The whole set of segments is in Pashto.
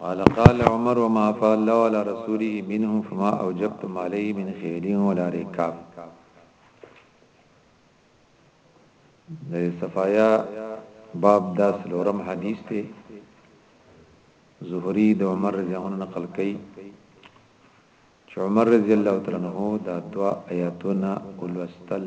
قال قال عمر وما فعل الله على رسوله منهم فما اوجبتم عليه من خيل ولا ركاب د صفایا باب داس لورم حدیث ته زهری د عمر رضی الله عنه نقل کړي چې عمر رضی الله تعالی عنہ دا دوا آیاتونه ولوستل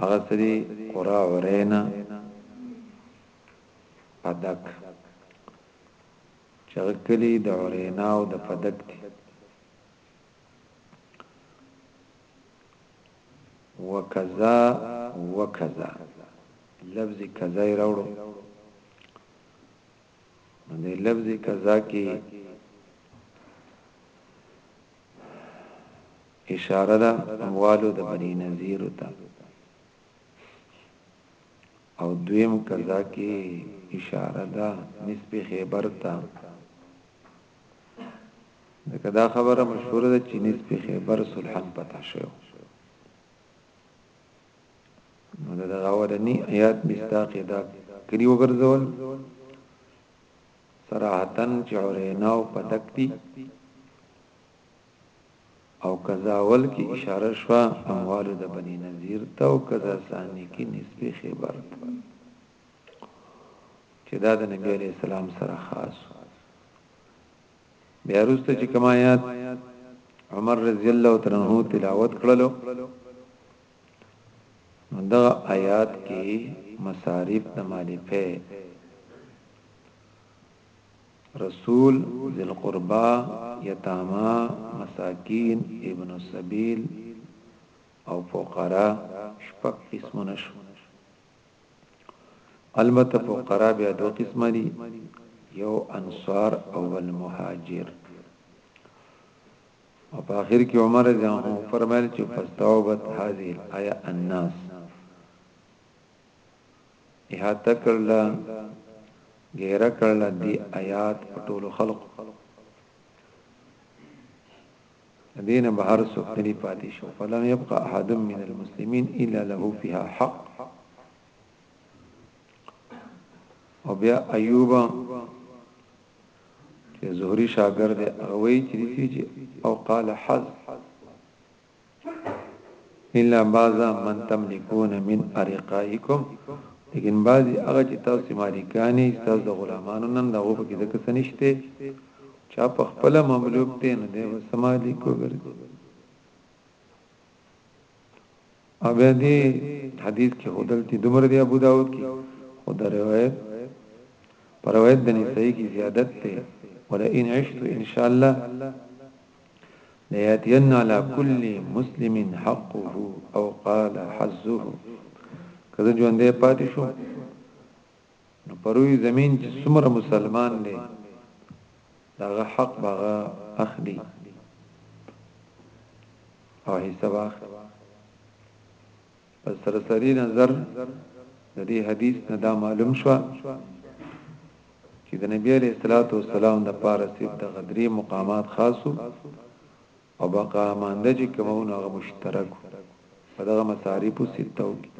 هغه څه دي قرا عرينا پدک چغه کلی د عرينا او د پدک دي وکذا وکذا لفظ کذا راوړو د لفظ کذا کې اشاره ده اموالو د بنی نذیر ته او دویم قضا کې اشاره ده نسب خیبر ته ځکه دا خبره مشهوره ده چې نسب خیبر صلحن پتا شو نو دا غوړنی آیات مستاق دا کړي وګرځول صراحتن چې اوریناو پدکتی او قضا اول کی اشاره شوه اموال د بنی نضیر ته او قضا ثانی کی نسبی خیبر ته چه دا د نبی علیه السلام سره خاص بیا روسته چې کما یاد عمر رضی الله عنه تلاوت کړلو نو دا آیات کې مصارف د مالفه رسول، ذی القربی، یتامی، مساکین، ابن السبیل او فقرا شپږ قسمونه شو البته فقرا بیا دوه قسمه دي یو انصار او بل مهاجر او په اخر کې عمر جان فرمایل چې فاستوبت هذه الايه الناس احاطه کړله غیره کړله دی آیات په ټولو خلق دین بهر سو کلی پاتې شو فلم يبقى احد من المسلمين الا له فيها حق او بیا ایوب چې زهري شاګرد هغه وی چې او قال حز الا بعض من تملکون من ارقائکم لیکن بعضی هغه چې تاسو مالکان یې تاسو د غلامانو نن دا وو پکې ځکه څه نشته چا په خپل مملوک ته نه دی وسمالي کو ګرځي او بیا دې حدیث کې هودل چې دمر دی ابو داود کې خو دا روایت پر روایت د نسائی کې زیادت ته ولا ان عشت ان شاء الله لياتين على كل مسلم حقه او قال حظه کله ژوندې پاتې شو نو پروي زمين چې څومره مسلمان دی داغه حق باغه اخلي او حساب اخلي په سرسري نظر د دې حدیث نه دا معلوم شو چې د نبی علیه الصلاۃ والسلام د پاره سید د غدری مقامات خاصو او بقا مانده چې کومونه هغه مشترک په دغه مصارف ستو کې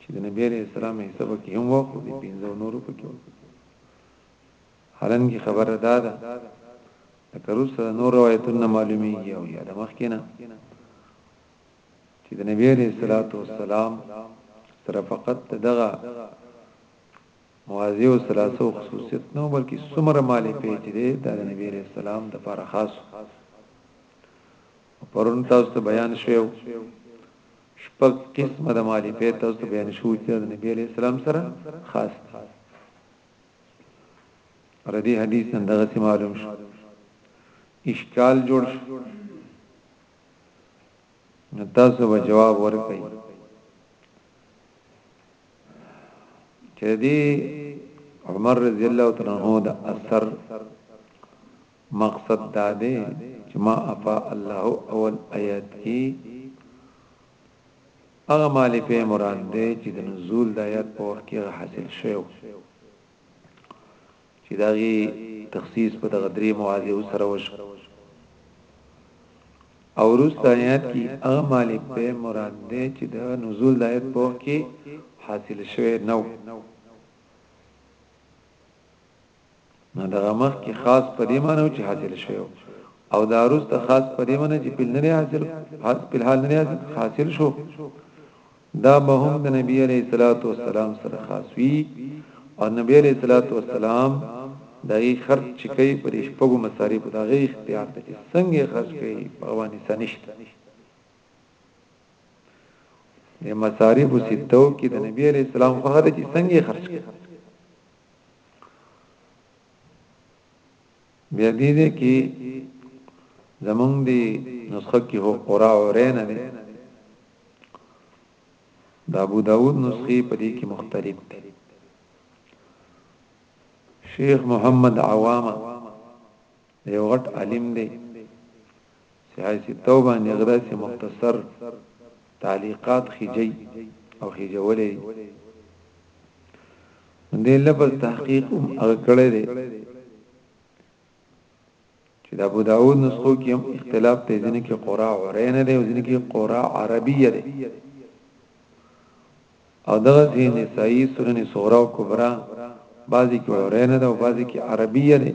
چې د نبی علیه السلام حساب کې هم وو د پنځو نورو په کې حالانکه خبره دا ده د کروس نور روایتونه معلومیږي او یا د مخ کې نه چې د نبی عليه الصلاه والسلام سره فقط دغه مواضع او ثلاثه خصوصیت نو بلکې څومره مالې پیچ دی دا د نبی عليه السلام د لپاره خاص پرون تاسو ته بیان شوو شپږ قسمه د مالې پیچ تاسو ته بیان شوو چې د نبی عليه السلام سره خاص دی ردی حدیث اندغه معلوم شو اشکال جوړ شو نو تاسو به جواب ورکړئ چې دی عمر رضی الله تعالی عنہ د اثر مقصد دا دی چې ما افا الله اول آیات کې هغه مالې په مراد دی چې د نزول د آیات په وخت کې حاصل شوی چې د هغې تخصیص په دغه درې مواضعو سره وشو او وروسته آیات کې هغه مالک به مراد دی چې د نزول د آیت په وخت کې حاصل شوی نو نو دغه مخ کې خاص په دې معنی چې حاصل شوی او دا روسته خاص په دې معنی چې په نه حاصل حاصل په حال نه حاصل شو دا به هم د نبی علیه الصلاة والسلام سره خاص وي او نبی علیه الصلاة والسلام د هغې خرڅ چې کوي په دې شپږو مصارفو د هغې اختیار ده چې څنګه یې خرڅ کړي هغه باندې څه نشته د مصارفو ستو کې د نبی علیه السلام خوښه ده چې څنګه یې خرڅ کړي بیا دې دې کې زمونږ دی نسخه کې هو قرا عرین دی د ابو داود نسخه په دې کې مختلف دی شیخ محمد عوامه یو غټ عالم دی سیاسی تو باندې غره سي مختصر تعلیقات خجی او خجولې دې لفظ تحقیق هم هغه کړی دی چې د ابو داود نسخو کې هم اختلاف ته ځینې کې قرا عرین دی او ځینې کې قرا عربیه دی او دغه سي نسائی سورن صغرا او کبرا بعضی کې عرین ده او بعضی کې عربیه ده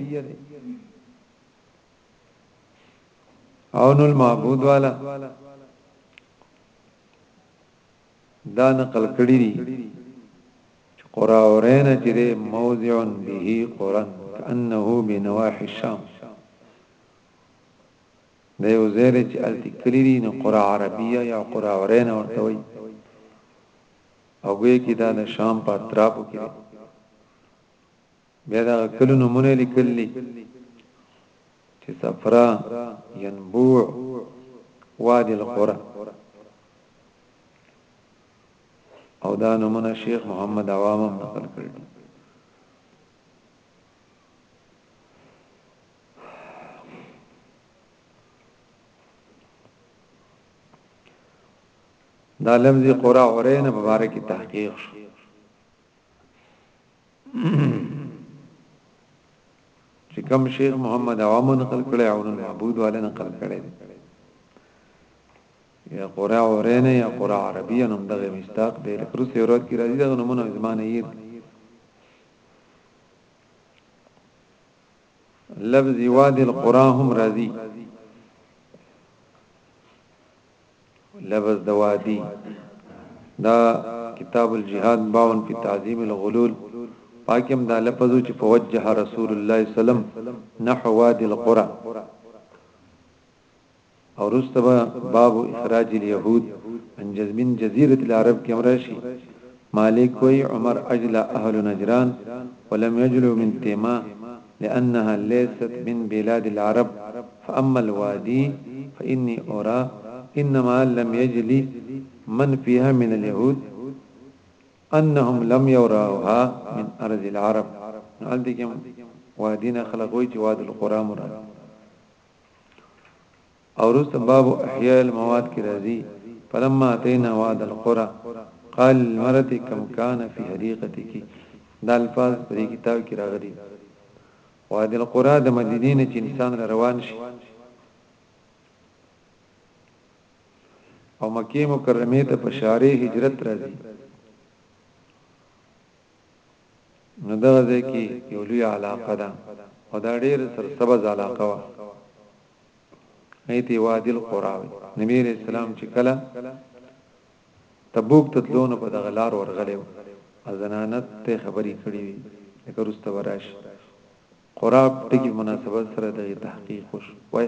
عون المعبود والا دا نقل کړی دی چې قرا اورین چې د موضع به قران کانه بنواحي الشام دا یو زیر چې التی کړی دی نو قرا عربیه یا قرا اورین ورته وي او ګویا کې دا د شام په اطرافو کې بیا د هغه کلو نومونه یې لیکلي دي چې صفرا، ینبوع، وادي القرى او دا نومونه شیخ محمد عوام هم نقل کړي دي دا لفظ قرا عرین مبارک تحقیق شو چې کوم شیخ محمد عوام نقل کړي او معبود والے نقل کړي یا قرا اورینه یا قرا عربی نوم دغه مستاق دی لکه روس یورات کی راځي دغه نومونه زمانه یې لفظ وادي القرا هم راځي لفظ د وادي دا کتاب الجهاد باون په تعظیم الغلول پاکم دا لفظ چې په وجه رسول الله سلام نحو وادي القرى او رستبه باب اخراج اليهود من جزمن جزيره العرب کې امرشي مالک وی عمر اجل اهل نجران ولم يجلو من تيما لانها ليست من بلاد العرب فاما الوادي فاني ارى انما لم يجلي من فيها من اليهود انهم لم يروها من ارض العرب نقل دي کوم وادینا خلقوي چې واد القرى مراد او وروسته باب احیاء الموات کې راځي فلما اتینا وعد القرى قال للمرأة کم کان فی حدیقتک دا الفاظ په دې کتاب کې راغلي وعد القرى د مدینې نه چې انسان روان شي او مکه مکرمه ته په شارې هجرت راځي نو دا ځکه یو لوی علاقه ده او دا ډېر سرسبز علاقه وه ایتی وادی القرا وی نبی علیہ السلام چې کله تبوک ته تلونه په دغه لار ورغلې او زنانت ته خبرې کړې وي لکه رسته وراش قراب ټکی مناسبت سره د تحقیق وش وای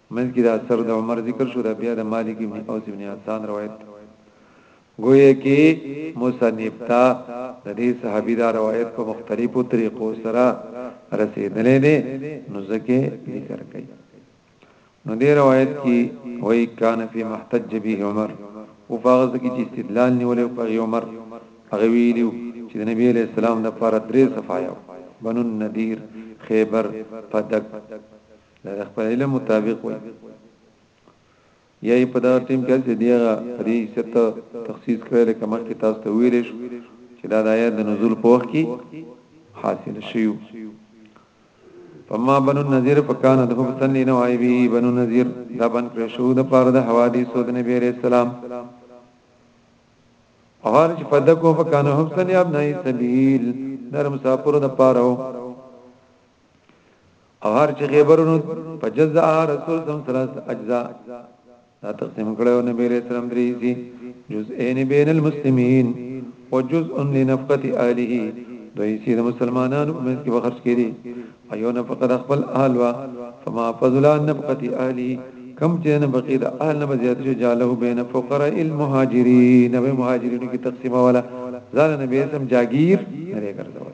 منځ کې د اثر د عمر ذکر شو دا بیا د مالک ابن اوس ابن حسان روایت دی ګویا کې مصنف تا د دې صحابي دا روایت په مختلفو طریقو سره رسیدلې دي نو ځکه ذکر کوي نو دې روایت کې وای کان فی محتج به عمر او فغز کې چې استدلال نیولې په عمر هغه ویلو چې د نبی علیہ السلام د پاره درې صفایو بنو النذیر خیبر فدک دا د خپل علم مطابق وي یا په دا ټیم کې چې دیغه پرې ست تخصیص کړی لکه مخکې تاسو ته ویل شو چې دا د آیات د نزول په وخت کې حاصل شیو فما بنو النذير فكان ذو حسن لنوائبه بنو النذير دا بن کړ شو د پاره د حوادث او د نبی عليه السلام اول چې فدکو فکان حسن ابن سبیل در مسافر د پاره او هر چې خبرونو په جزاء رسول سم ثلاث اجزاء دا تقسیم کړو نبی رسول سلام درې دي جزئین بین المسلمین او جزء لنفقه اهله دوی چې د مسلمانانو په منځ کې بخرج کړي ایو نه فقط خپل اهل وا فما فضل نفقه اهله کم چې نه بقید اهل نه زیات شو جاله بین فقراء المهاجرین به مهاجرینو کې تقسیم والا ځان نبی سم جاگیر نه ګرځول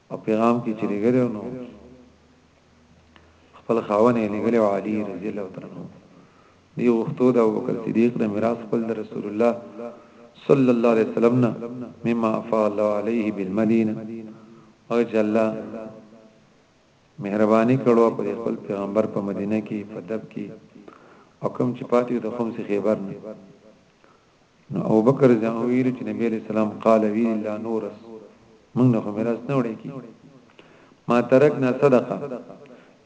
او پیغام کې چې لګلې نو خپل خاون یې لګلې او علي رضی الله تعالی دی وختو د ابوبکر صدیق د میراث خپل د رسول الله صلی الله علیه وسلم نه مما افا الله علیه بالمدینه او چې الله مهرباني کړو په خپل پیغمبر په مدینه کې په دب کې او کوم چې پاتې د خمس خیبر نه نو ابوبکر رضی الله عنه ویل چې نبی علیہ السلام قال وی لا نورس موږ نه میراث نه وړي کی ما ترکنا صدقه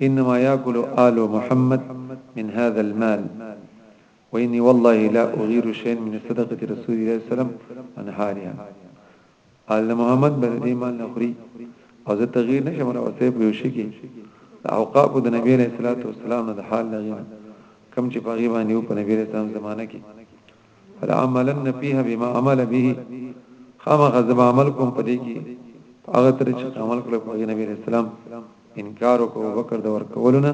انما ياكل آل محمد من هذا المال واني والله لا اغير شيئا من صدقه رسول الله صلی الله علیه وسلم عن حالها آل محمد به دې مال نه خوري او زه تغییر نشم راوستي په یو شي کې د اوقاف د نبی علیہ الصلوۃ والسلام د حال لغی کم چې په غیبه نیو په نبی رسول الله زمانہ کې فلا عملن فيها بما عمل به خامخ زب عمل کوم په دې کې هغه تر چې عمل کړو په نبی رسول الله انکار وکړو بکر د ورکولونه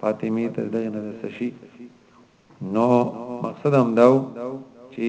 فاطمی تر دغه نه سشي نو مقصد هم داو چې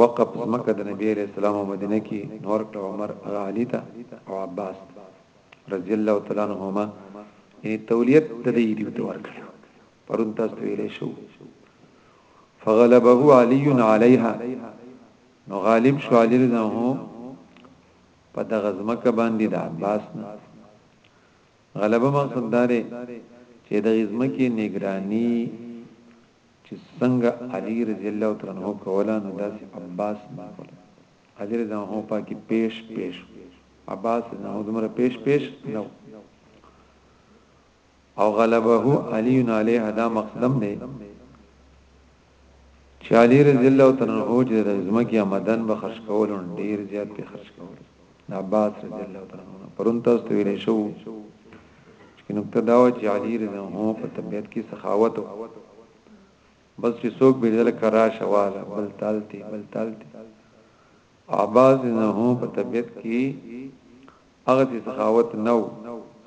وقف زمکه د نبی علیہ السلام او مدینه کې نور کړه عمر هغه علی ته او عباس رضی الله تعالی عنهما یعنی تولیت د دې دی ته ورکړه پرون تاسو ویلې شو فغلبه علی علیها نو غالب شو علی رضی په دغه زمکه باندې د عباس نه غلبه مقصد داره چې د زمکه نگرانی چه څنګه علی رضی الله تعالی عنه کوله نو داسی عباس هم کوله علی رضی الله عنه پاکی پیش پیش وو عباس رضی الله عنه دومره پیش پیش نه وو او غلبه علی علیه دا مقصدم دی چه علی رضی الله تعالی عنه چې د زمکی آمدن به خرج کولو ډیر زیات په خرج کولو د عباس رضی الله تعالی عنہ پرون تاسو ته ویل شو چې نقطه دا و چې علی رضی الله عنه په طبيعت کې سخاوت بس چې څوک به دل کرا شواله بل تالتي بل تالتي عباس نه هو په طبيعت کې هغه چې سخاوت نو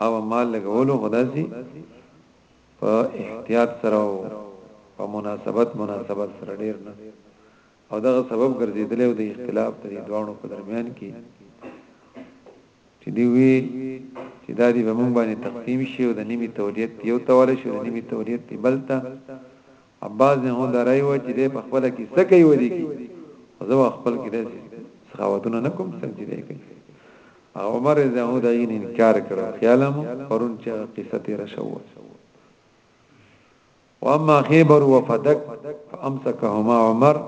او مال لګولو غداسي په احتیاط سره او په مناسبت مناسبت سره ډیر نه او دغه سبب ګرځیدلی او د اختلاف د دواړو په درمیان کې چې دی وی چې دا دی به مونږ باندې تقسیم شي او د نیمه تولیت یو تول شي او نیمه تولیت دی بلته عباس نه هو درای و چې په خپل کې سکه و دي کی او زه خپل کې داسې سخاوتونه نکوم څنګه دی کوي عمر زه هو دای نه انکار کړو خیالم پرون چې قصه تیر شو واما خیبر وفدک فامسکهما عمر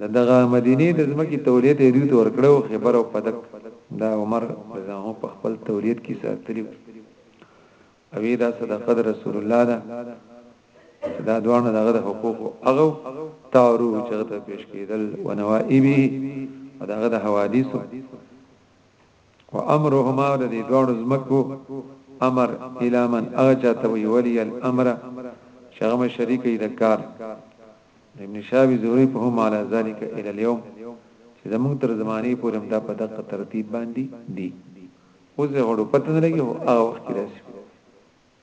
د دغه مدینه د زمکی تولیت یې دوی تور کړو خبر او پدک دا عمر رضاهو په خپل تولیت کې ساتلی او دا صدقه رسول الله دا دا دوانه دغه د حقوق هغه تعارو چې ته پیش کېدل او نوائبه او دغه د حوادثو و امرهما د دې دواړو ځمکو امر الی من هغه چاته وی ولی الامر چې هغه مشري کوي د کار ابن شابي زوري په هم علی ذالک الی اليوم چې زموږ تر زمانه پورې هم دا په دقه ترتیب باندې دي اوس غړو پته نه لګي او هغه وخت کې راشي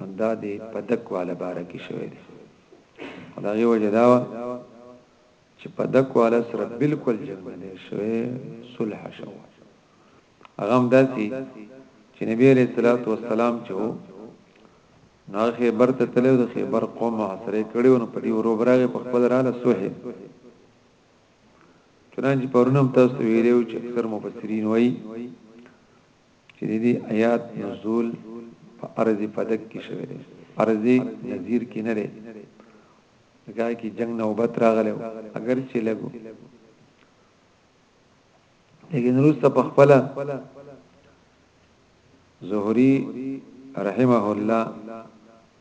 همدا د پدک واله باره کې شوی دی خو د هغې وجه دا وه چې پدک واله سره بلکل جنګ نه دی شوی صلح شو هغه همداسې چې نبی علیه الصلاۃ والسلام چې وو نو هغه خیبر ته تلو د خیبر قوم محاصره کړو نو په دې ورو برغه په خپل رااله سوه چنانچه پرونم تاسو ویلو چې اکثر مفسرین وایي چې د دې آیات نزول په ارض فدک کې شوی دی ارض نذیر کې نه دی دغه کې جنگ نوبت راغلی اگر چې لګو لیکن روس ته خپل زهري رحمه الله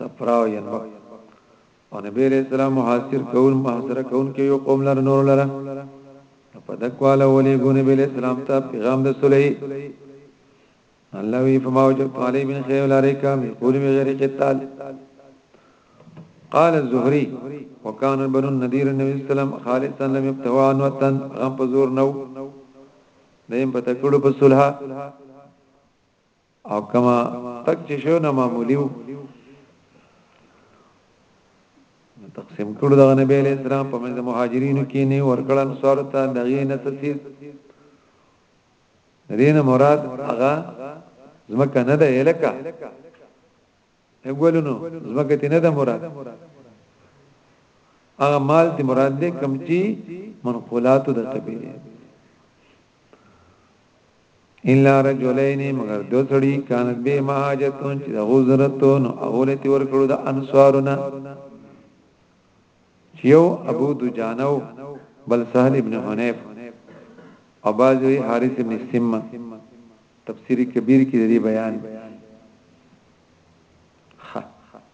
صفرا او ينبع او نبی علیہ السلام محاصر کول محاصره کول کې یو قوم لر نور لره په دکواله ولي ګو نبی علیہ السلام ته پیغام د صلح الله وی فما وجدت علی من خیر الارکام یقول بغیر قتال قال الزهري وكان بنو النذير النبي صلى الله عليه وسلم خالصا لم يبتوا عن وطن غم پزور نو دیم په تکړو په صلح او کما تک چې شو نه معمولی وو تقسیم کړو دغه نبی علیہ السلام په منځ مهاجرینو کې نه ورکړل انصار ته دغه نه تصیب دینه مراد هغه زمکه نه ده الکه اولونو زمکه تی نه ده مراد هغه مال تی مراد ده کم چی منقولات د قبیله الا رجلین مگر دو سړی کانت به ماجتون چې د غزرتون اوله تی ورکړو د انصارنا یو ابو دجانو بل سهل ابن حنیف او بازوی حارث ابن سمه تفسیر کبیر کې دی بیان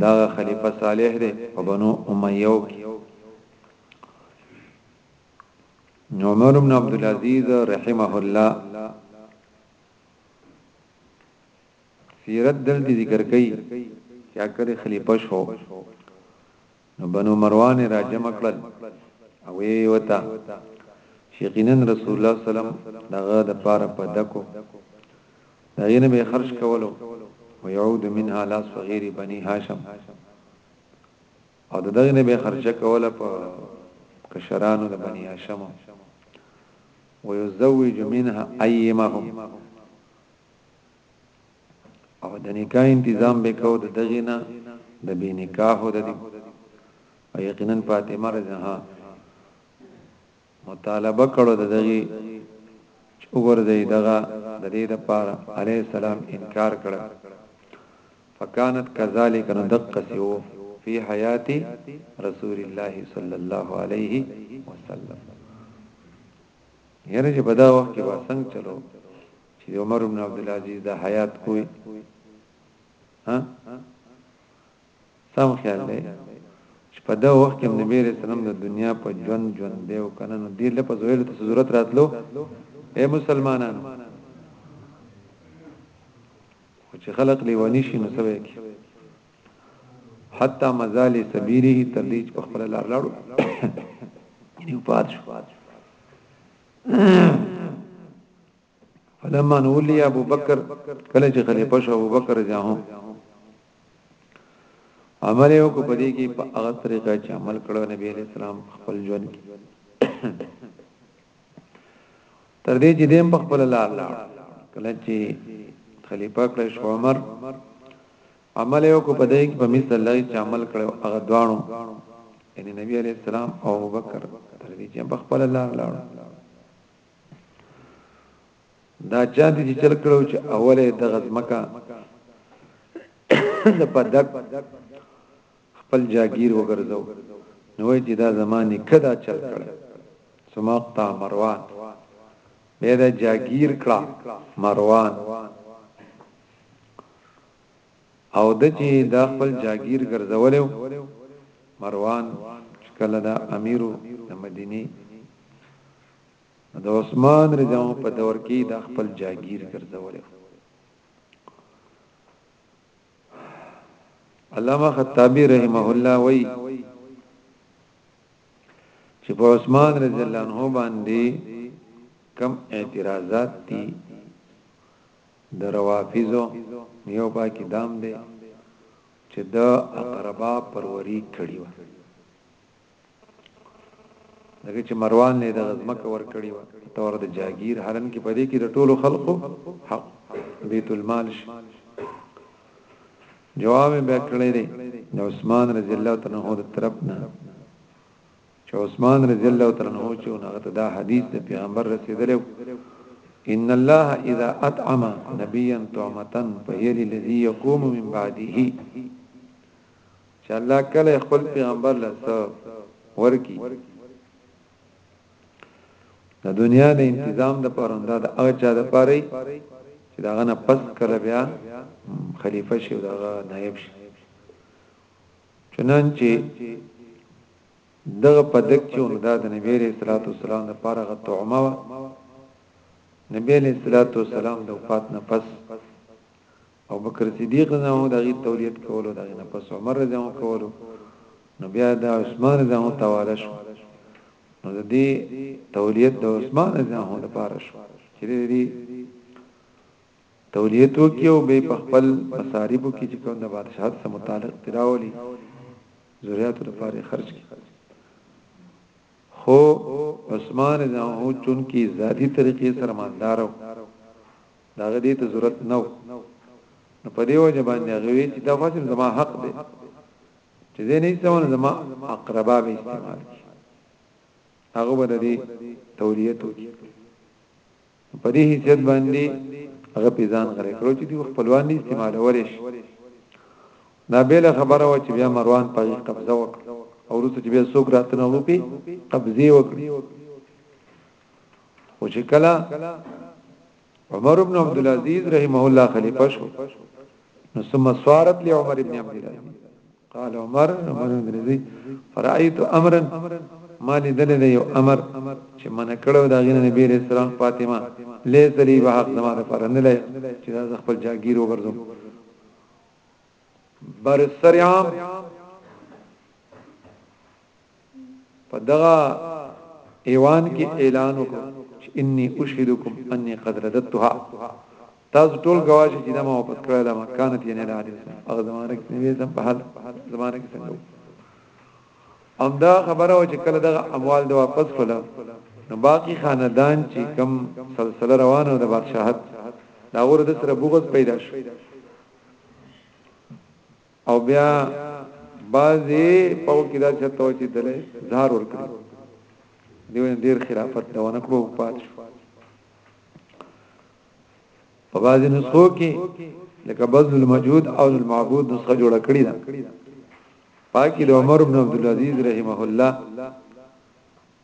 دغه خلیفه صالح دی په بنو امیه کې عمر بن عبد العزيز رحمه الله سیرت دلته ذکر کړي چې اکر خلیفہ شو نو بنو مروان یې راجمع کړل او ویې یې ورته چې یقینا رسول الله صلی الله علیه وسلم د هغه دپاره په دکو د هغې نه به یې خرج کولو ویعود منها لا صغیر بني هاشم او د دغې نه به یې خرچه کوله په کشرانو د بني هاشم ويزوج منها ايمهم او د نکاح تنظیم به کو د دغه نه د بی نکاح د دې او یقینا فاطمه رضی الله مطالبه کړو د دغه وګرځي دغه د دې د پاره علي السلام انکار کړ فکانت کذالک ندق سیو فی حیات رسول الله صلی الله علیه وسلم یره چې په دا وخت کې واسنګ چلو چې د عمر بن عبدالعزیز د حیات کوی ها سم خیال دی چې په دا وخت کې نبی رسول الله د دنیا په ژوند ژوند دی او کنه نو دې لپس ویل ته ضرورت راتلو اے مسلمانانو خو چې خلق لیوانی شي نو سوي کې حتی مزال سبیره تر دې په خپل لار لاړو یعنی پات شو فلما نولي ابو بکر کله چې خلیفہ شو ابو بکر جاهو عمل یو کو پدې کې په هغه طریقه چې عمل کړو نبی علیہ السلام خپل ژوند کې تر دې چې دیم په خپل لار لاړ کله چې خلیفہ کړ شو عمر عمل یو کو پدې کې په مثل الله چې عمل کړو هغه دوانو یعنی نبی علیہ السلام او ابو بکر تر دې چې په خپل لار لاړ دا چا دي چې چل کړو چې اوله د غزمکا د پدک خپل جاگیر وګرځاو نو چې دا زماني کدا چل کړ سماقتا مروان به دا جاگیر کړه مروان او د چې دا خپل جاگیر ګرځولیو مروان کله دا امیرو د مدینه نو د عثمان رضی الله عنه په دور کې د خپل جاگیر ګرځولې علامه خطابی رحمه الله وای چې په عثمان رضی الله عنه باندې کم اعتراضات دي د روافضو یو پاکی دام دی چې د اقربا پروری کړی و ځکه چې مروان له دغه ځمکه ورکړی و تور د جاگیر حالن کې پدې کې د ټولو خلقو حق بیت المال شي جواب به کړی دی د عثمان رضی الله تعالی عنہ د طرف نه چې عثمان رضی الله تعالی عنہ چې هغه دا حدیث د پیغمبر رسیدلی ان الله اذا اطعم نبيا طعمه فهي للذي يقوم من بعده چې الله کله خپل پیغمبر لس ورکی د دنیا د انتظام د پروندا د هغه چا د پاره چې دا غنه پس کله بیا خلیفہ شي دا نائب شي چنانچه دغه پدک چې ولدا د نبی عليه الصلاه والسلام د پاره غ تومه نبی عليه الصلاه والسلام د وفات نه پس او بکر صدیق رضی الله عنه دغه تولیت کولو دغه نه پس عمر رضی الله عنه کولو نو بیا د عثمان رضی الله عنه تواله شو نو د دې تولیت د عثمان رضی الله عنه لپاره شو چې دې تولیت وکیو به په خپل مصارف کې چې کوم د بادشاہت سره متعلق تراولي ذریات لپاره خرج کی خو عثمان رضی الله عنه چون کې ذاتی طریقې سره مالدارو د هغه دې ته ضرورت نه و نو په دې وجه باندې هغه وی چې دا فصل زما حق دی چې زه نه ایستم زما اقربا به استعمال کی هغه به دې تولیه تو کی په دې حیثیت باندې هغه پیزان غره کړو چې دی خپلوان نه استعمال ورش دا بیل خبره و چې بیا مروان په قبضه وکړ او وروسته چې بیا څوک راته نه وپی قبضه وکړي او چې کله عمر ابن عبد العزيز رحمه الله خلیفہ شو نو ثم سوارت لعمر ابن عبد العزيز قال عمر عمر ابن العزيز فرأيت امرا ما لیدل دی یو امر چې من کړو دا غین نبی رسول الله فاطمه لیس لی به حق زما پر نه لای چې دا خپل جاگیر وګرځم بر سریام په دغه ايوان کې اعلان وکړو چې اني اشهدکم اني قد رددتها تاسو ټول گواهی چې دا ما واپس کړل ما كانت یې نه لارې هغه زمانه کې نوې زم په حال زمانه کې څنګه ام دا خبره و چې کله دغه اموال د واپس کړل نو باقی خاندان چې کم سلسله روانه د بادشاہت دا ور د سره بغض پیدا شو او بیا بعضی پاو کې دا چرته و چې دله زهار ورکړي دیو ډیر خلافت دا ونه کړو پات شو په بعضی نسخو کې لکه بذل الموجود او المعبود نسخه جوړ کړی دا پاکی د عمر بن عبد العزيز رحمه الله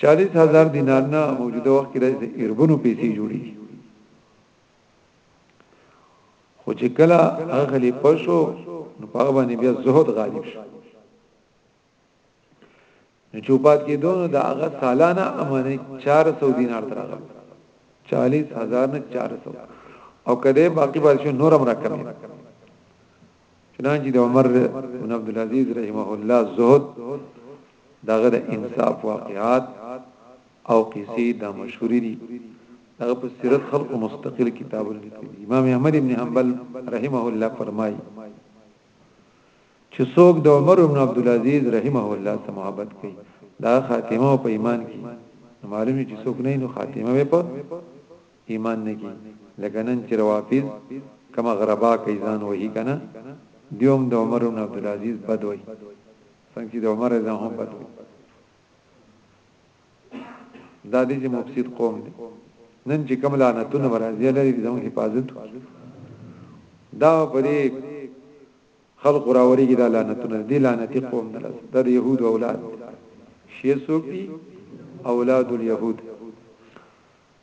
چالیس هزار دینار نه موجوده وخت کې د ایربونو پیسې جوړیږي خو چې کله هغه خلیفه شو نو په هغه باندې بیا زهد غالب شو نو چوپات کې دونو د هغه سالانه امانه 400 دینار تر هغه 40000 نه 400 او کله باقی بل شو نورم راکمه چنانچه د عمر بن عبد العزيز رحمه الله زهد دغه د انصاف واقعات او قصې د مشهوري دي هغه په سیرت خلق مستقل کتاب لیکلی امام احمد ابن حنبل رحمه الله فرمایي چې څوک د عمر ابن عبد العزيز رحمه الله سره محبت کوي دا خاتمه په ایمان کې معلومه چې څوک نه نو خاتمه په ایمان نه کی لکه نن چی روافض کمه غربا کښی ځان وهی کنه دوی هم د عمر ابن عبدالعزیز بد وایی څنګه چی د عمر رضی الله عنه بد وایی دا دی چی مفسد قوم دی نن چې کوم لعنتونه ورازي لري زموږ حفاظت دا پرې خلق راوري کې دا لعنتونه دي لعنتي قوم نه لري دا د يهود اولاد شي سوکي اولاد اليهود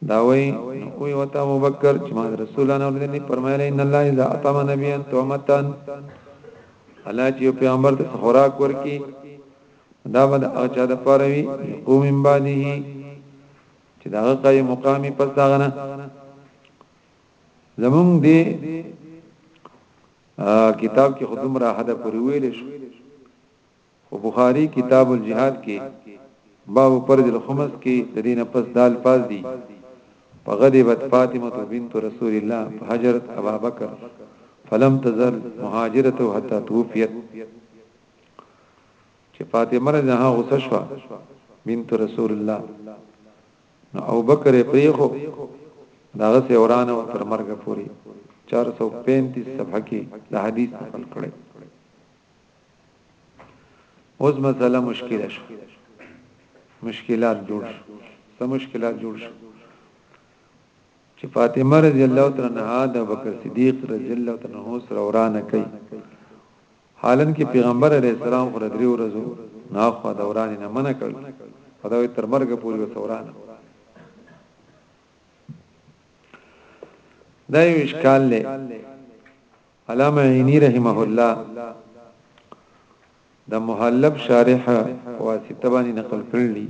دا وایي، نو وویل ورته ابوبکر چې ما د رسول الله نه اورېدلي، فرمایله، ان الله اذا اطعم نبيا طعمة، الله چې یو پیغمبر ته څه خوراک ورکړي، نو دا به د هغه چا دپاره وي، يقوم من بعده، چې د هغه قایم مقام وي پس د هغه نه. زمونږ دې کتاب کې خو دومره حده پورې ویل شو، په بخاري کتاب الجهاد کې باب فرض الخمس کې د دې نه پس دا الفاظ دي، فغضبت فاطمة بنت رسول الله فهجرت ابا بکر فلم تزل مهاجرته حتى توفيت چې فاطمه رضی الله عنها غصه شوه بنت رسول الله نو ابو بکر پریخو داغه سه ورانه تر مرګ پوري 435 صفحه کې د حدیث نقل کړي اوس مسله مشکله شو مشکلات جوړ شو څه مشکلات جوړ شو چې فاطمه رضی الله تعالی عنها د بکر صدیق رضی الله تعالی عنہ سره ورانه کوي حالن کې پیغمبر علی السلام پر درې ورځو نه خو د ورانه نه منع کړ خدای تر مرګ پورې وسورانه دا یو اشکال لې علامه عینی رحمه الله د محلب شارح واسطه باندې نقل کړل دي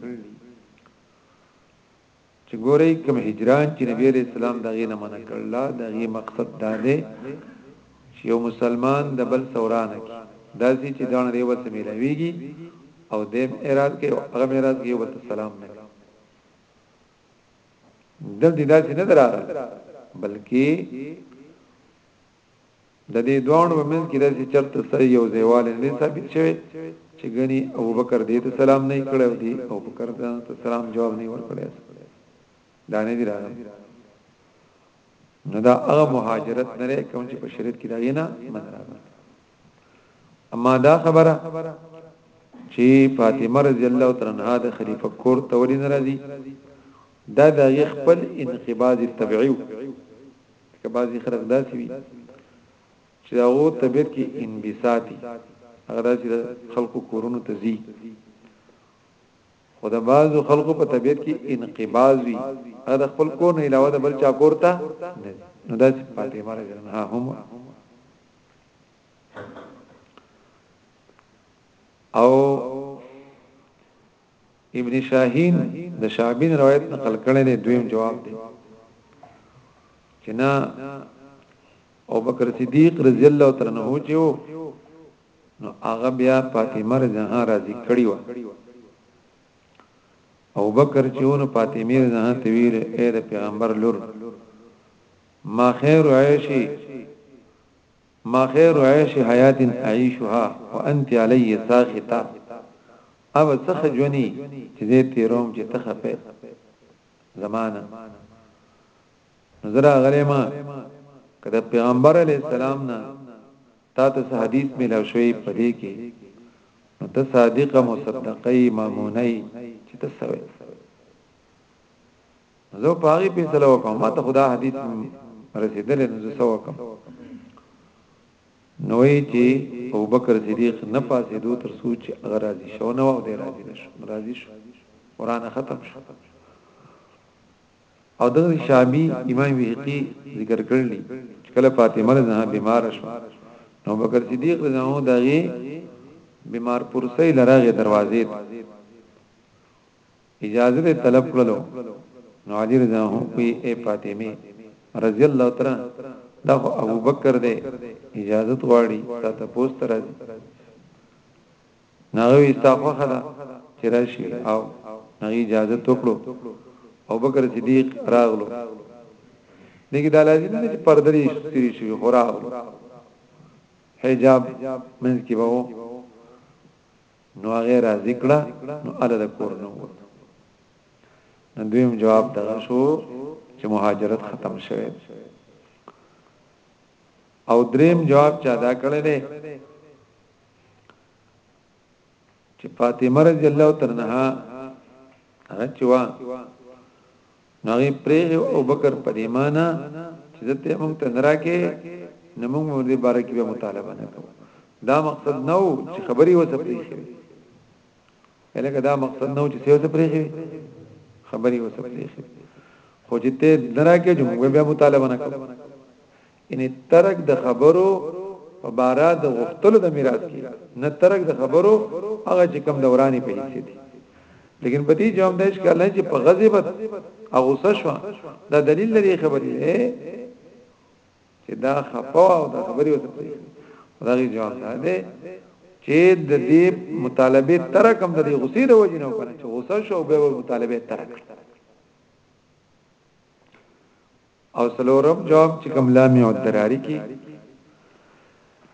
چې ګوري کوم هجران چې نبی عليه السلام دغه نه منع کړل دغه مقصد دا دی چې یو مسلمان د بل سوران کی دا سي چې دان ریو سره ملاويږي او د اعتراض کې او هغه اعتراض کې وبته سلام نه دل دي دا سي نه دراره بلکې د دې دواړو په منځ کې داسې چرته سه یو ځایوال نه ثابت شوی چې غني ابوبکر دې ته سلام نه کړی او دې ابوبکر ته سلام جواب نه ورکړی دا نه دی راغلی نو دا هغه مهاجرت نه لري کوم چې په شریعت کې دا نه من راغلی اما دا خبره چې فاطمه رضی الله تعالی عنها د خلیفہ کور ته ولې ناراضي دا د خپل انقباض طبيعي لکه بعضی خلک داسې وي چې هغه طبيعت کې انبساطي هغه داسې خلکو کورونو ته ځي خو د بعضو خلکو په طبيعت کې انقباض وي هغه د خپل کور نه علاوه د بل چا کور ته نو داسې پاتې مال جن ها هم او ابن شاهین د شعبین روایت نقل کړی دی دویم جواب دی چې نه او بکر صدیق رضی الله تعالی عنہ چې نو هغه بیا فاطمه رضی الله راضی کړی و او بکر چې ونه فاطمه رضی الله ته ویل اے د پیغمبر لور ما خیر عیشی ما خير عيش حيات اعيشها وانت علي ساخطه هغه څه ښه ژوندي چې زه تيروم چې ته خفه زمانه نظر غلې ما کده پیغمبر علی السلام نه تا ته حدیث ملو شوی پدې کې نو ته صادقه مصدقه مامونای چې ته سوي زه په هغه فیصله وکم ما ته خدا حدیث رسیدل نو زه وکم نوې چې ابو بکر صدیق نه پاسې دو تر سوچ اگر راضي شو نه او دې راضي نشو راضي شو قران ختم شو او دغه شامی امام بهقي ذکر کړل چې کله فاطمه رضه بیمار شو نو بکر صدیق رضه نو دغه بیمار پرسي لراغه دروازې اجازه به طلب کړلو نو علی رضی الله عنه وی اے فاطمه رضی الله تعالی دا خو ابوبکر دی اجازه غواړي تا ته پوسټ راځي ناغوي استغفار خدا چې راشي او نغي اجازه توکړو او بکر صدیق راغلو دغه د لازم نه چې پردري سری شي خو راغلو حجاب منځ کې وو نو هغه راضی کړه نو ال د کور نه ووت نو دویم جواب دغه شو چې مهاجرت ختم شوه او دریم جواب چا دا کړی دی چې فاطمه رضی الله ترنها هغه چوا نو هغه پریږي او بکر په دې معنی چې ته موږ ته نه راکې نو موږ مو دې باره کې به مطالبه نه کوو دا مقصد نه و چې خبري وسه پریږي الکه دا مقصد نه و چې سیوسه پریږي خبري وسه پریږي خو چې ته نه راکې چې موږ به مطالبه نه کوو یعنی ترک د خبرو په بارا د غختلو د میراث کې نه ترک د خبرو هغه چې کم دورانی په حصے دي لیکن په دې جواب دایش کله چې په غضبت او غصه شو دا دلیل لري خبرې ده چې دا خفا او دا خبرې وته دا غي جواب ده چې د دې مطالبه ترک هم د غصې د وجې نه وکړي چې غصه شو به مطالبه ترک او څلورم جواب چې کوم لامع الدراری کې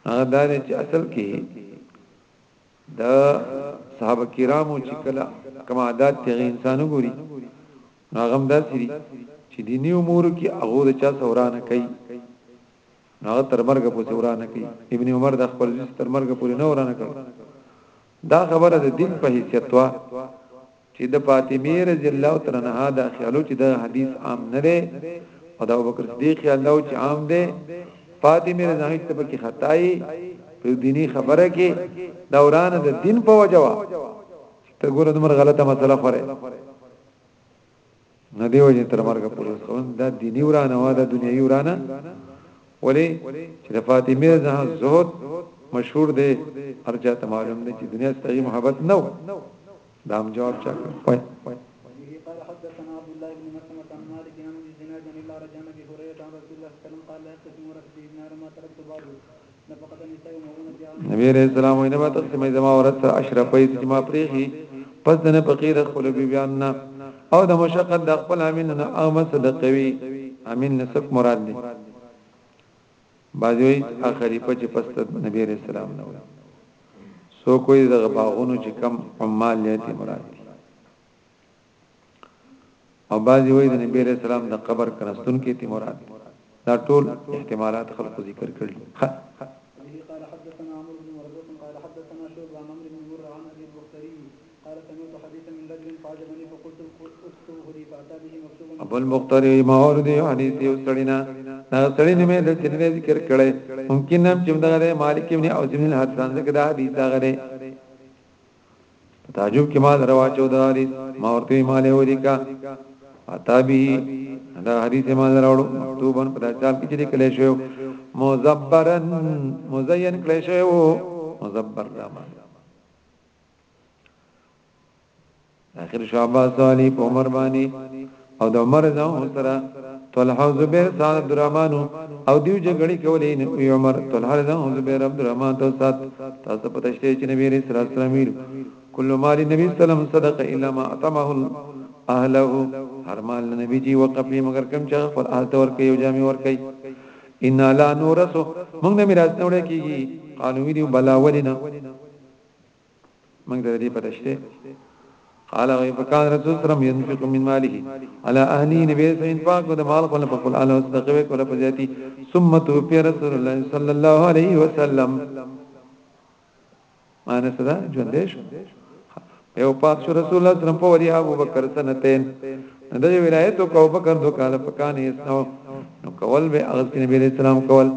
هغه دا دی چې اصل کې د صحابه کرامو چې کله کوم عادت ته انسان وګوري هغه هم داسې دي چې دیني امور کې هغه د چا سورانه کوي هغه تر مرګ پورې سورانه کوي ابن عمر د خپل ځس تر مرګ پورې نه ورانه کوي دا خبره د دین په حیثیت وا چې د فاطمه رضی الله تعالی عنها دا خیالو چې دا حدیث عام نه دی او دا ابوبکر صدیق خیالو چې عام دی فاطمه رضی الله ته پکې خدای په دینی خبره کې دوران د دین په وجوا ته ګوره دمر غلطه مسله خوره نه دی وجه تر مرګ پورې خون دا دینی ورانه وا دا دنیوي ورانه ولی چې د فاطمه زه زهد مشهور دی ارجا ته معلوم دی چې دنیا ستاسو محبت نه و دا هم جواب چا کوي قال حدثنا عبد الله بن مسلمة عن مالك عن ابن زناد عن الله رجع عن ابي هريره عن رسول الله صلى الله عليه وسلم قال لا يقسم ركبتي النار ما تركت بعده نبی رسول الله وینه به تقسیم زما ورته اشرفې چې ما پریخي پس دنه فقیر خپل بی بیان نه او د مشقت د خپل امین نه او مصدقوي امین نسک مراد دی باجوي اخری په چې پس نبی رسول الله نو سو کوی د باغونو چې کم عمال یې مراد دی او بعضی وایی د نبی علیه السلام د قبر کنستونکی تی مراد دی دا ټول احتمالات خلقو ذکر کړی ابو المختاری ماور دی حدیث یو سړینا دا سړی نیمه د ترمذی ذکر کړي ممکن هم چې دا مالک ابن او ابن الحسن ذکر دا حدیث دا غره په تعجب کې مال رواچو داري ما ورته مال ولیکا اتا به دا حدیث مال راوړو مکتوبن په دچال کې چې کله شو مزبرن مزین کله شو مزبر رامان اخر شعباز علی په عمر باندې او د عمر نه سره طلحه او زبیر سره عبدالرحمن او دیو جګړې کولې نو ای عمر طلحه نه او زبیر عبدالرحمن ته سات تاسو پته شته چې نبی رسول الله صلی الله علیه وسلم کل مال نبی سلام صدقه الا ما اطمه اهله هر مال نبی جی وقف نه مگر کم چا پر اهل تور کې یو جامع ور کوي ان لا نورث موږ نه میراث نه وړي کیږي قالو ویډیو بلا ولنا موږ ته دې پته شته قال وی فکان رسول سلام ينفق من ماله على اهله نبي سو انفاق د مال خپل په خپل اله استقوي کوله په ذاتي ثم تو في رسول الله صلى الله عليه وسلم معنی صدا ژوند شو یو پات شو رسول الله سلام په وري ابو بکر سنتين دغه ولایت او ابو بکر دوه کاله پکانه اسنو نو کول به اغز نبی اسلام کول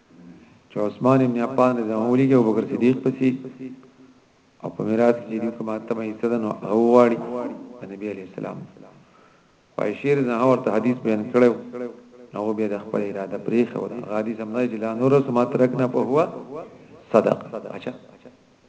چې عثمان ابن عفان رضی الله عنه ولي او بکر صدیق پسې او په میراث کې دې کومه تمه یې صدن او واړي نبی علی السلام فایشیر نه ورته حدیث بیان کړو نو بیا د خپل اراده پرې خو دا غادي سمای چې لا نور سم ترک نه په هوا صدق اچھا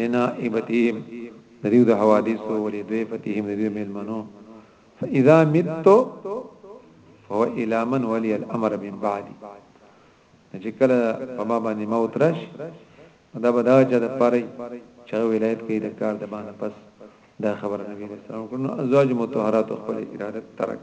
لنائبتهم د دیو د حوادثو ولې دوی فتیهم د دیو ملمنو فاذا مت فهو الى من ولي الامر من بعدي چې کله په ما باندې موت راش دا به دا چې د پاره چې ولایت کې د کار د باندې پس دا خبر نبی صلی الله علیه وسلم کړو ازواج متطهرات خپل اراده ترک